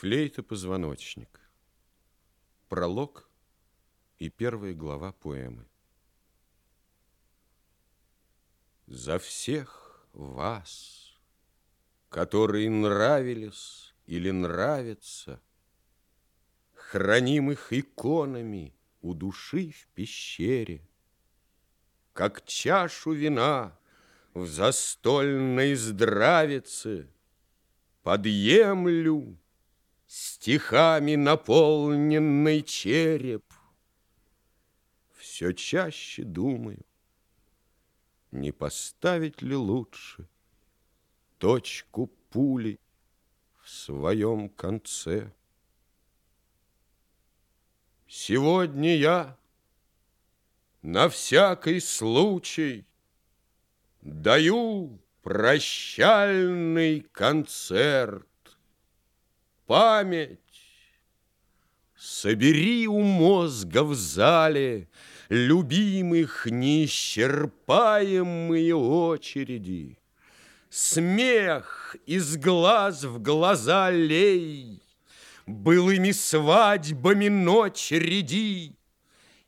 Флейта-позвоночник. Пролог и первая глава поэмы. За всех вас, которые нравились или нравятся, Хранимых иконами у души в пещере, Как чашу вина в застольной здравице Подъемлю стихами наполненный череп. Все чаще думаю, не поставить ли лучше точку пули в своем конце. Сегодня я на всякий случай даю прощальный концерт память. Собери у мозга в зале Любимых неисчерпаемые очереди. Смех из глаз в глаза лей, Былыми свадьбами ночь ряди,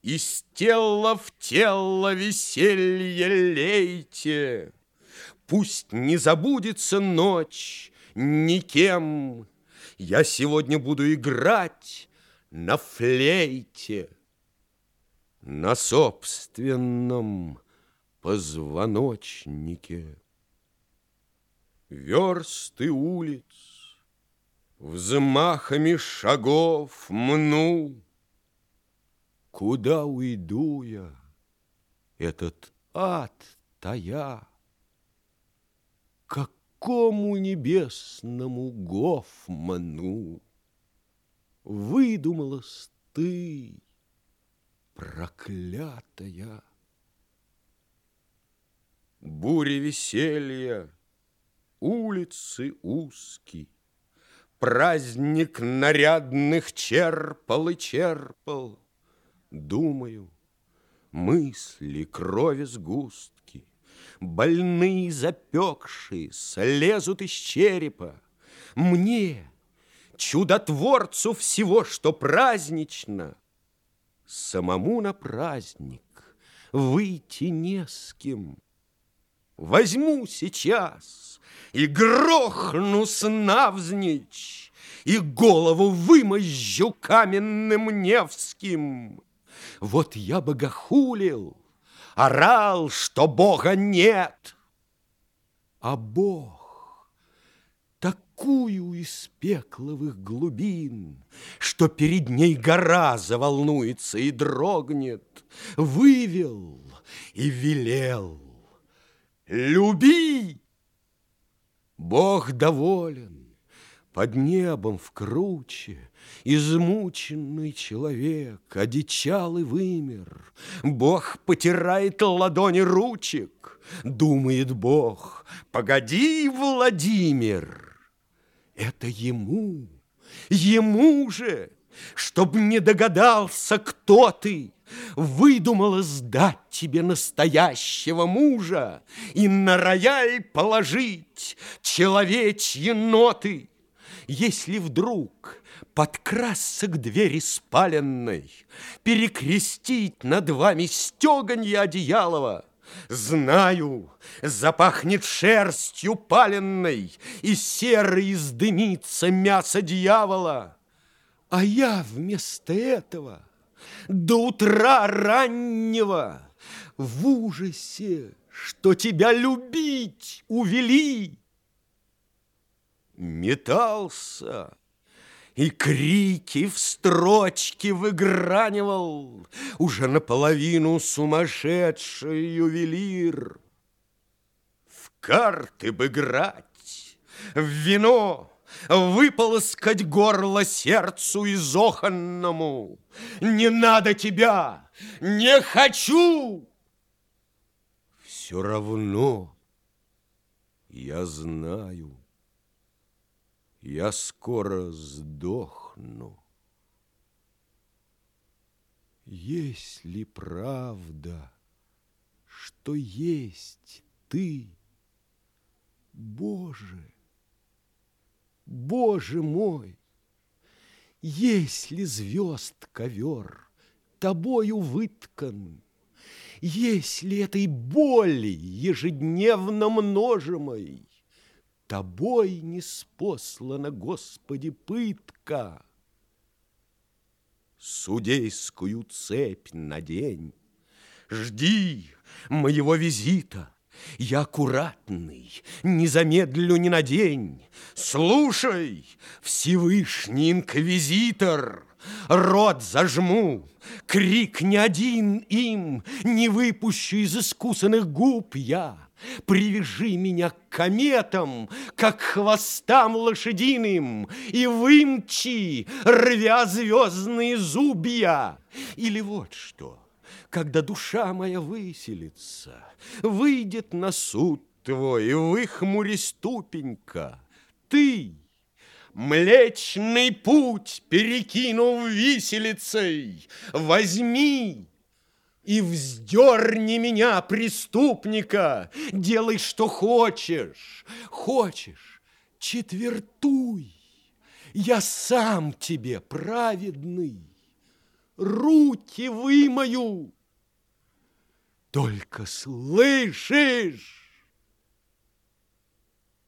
Из тела в тело веселье лейте. Пусть не забудется ночь никем, я сегодня буду играть на флейте, на собственном позвоночнике. Версты улиц взмахами шагов мну. Куда уйду я, этот ад тая? Как какому небесному Гофману Выдумалась ты, проклятая. Буря веселья, улицы узкие, Праздник нарядных черпал и черпал. Думаю, мысли крови сгустки, Больные запекшие слезут из черепа. Мне, чудотворцу всего, что празднично, Самому на праздник выйти не с кем. Возьму сейчас и грохнусь навзничь, И голову вымозжу каменным Невским. Вот я богохулил, орал, что Бога нет. А Бог такую из пекловых глубин, Что перед ней гора заволнуется и дрогнет, Вывел и велел. Люби! Бог доволен, под небом в круче Измученный человек одичал и вымер. Бог потирает ладони ручек, Думает Бог, погоди, Владимир, Это ему, ему же, Чтоб не догадался, кто ты, Выдумала сдать тебе настоящего мужа И на рояль положить человечьи ноты. Если вдруг подкрасться к двери спаленной, Перекрестить над вами стеганье одеялова, Знаю, запахнет шерстью паленной, И серой издымится мясо дьявола. А я вместо этого до утра раннего в ужасе, что тебя любить увели, метался и крики в строчке выгранивал Уже наполовину сумасшедший ювелир. В карты бы играть, в вино Выполоскать горло сердцу изоханному. Не надо тебя, не хочу! Все равно я знаю, я скоро сдохну. Есть ли правда, что есть ты, Боже? Боже мой, Если звезд ковер тобою выткан, Если этой боли ежедневно множимой Тобой не спослана, Господи, пытка, Судейскую цепь надень, Жди моего визита, я аккуратный, не замедлю ни на день. Слушай, Всевышний инквизитор, Рот зажму, крик не один им, Не выпущу из искусанных губ я. Привяжи меня к кометам, как хвостам лошадиным, И вымчи, рвя звездные зубья. Или вот что — когда душа моя выселится, выйдет на суд твой, выхмури ступенька, ты, Млечный путь перекинув виселицей, возьми и вздерни меня, преступника, делай, что хочешь, хочешь, четвертуй, я сам тебе праведный, руки вымою, только слышишь?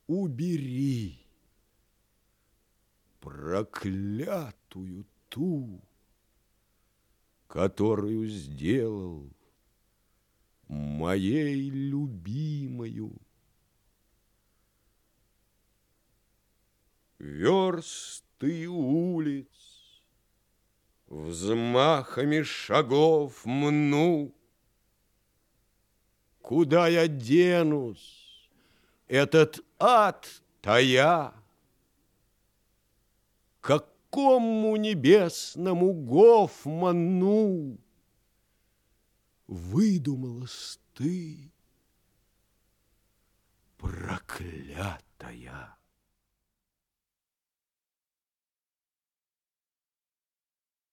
Убери проклятую ту, которую сделал моей любимою. Версты улиц взмахами шагов мну, Куда я денусь? Этот ад тая. Какому небесному Гофману Выдумалась ты, проклятая?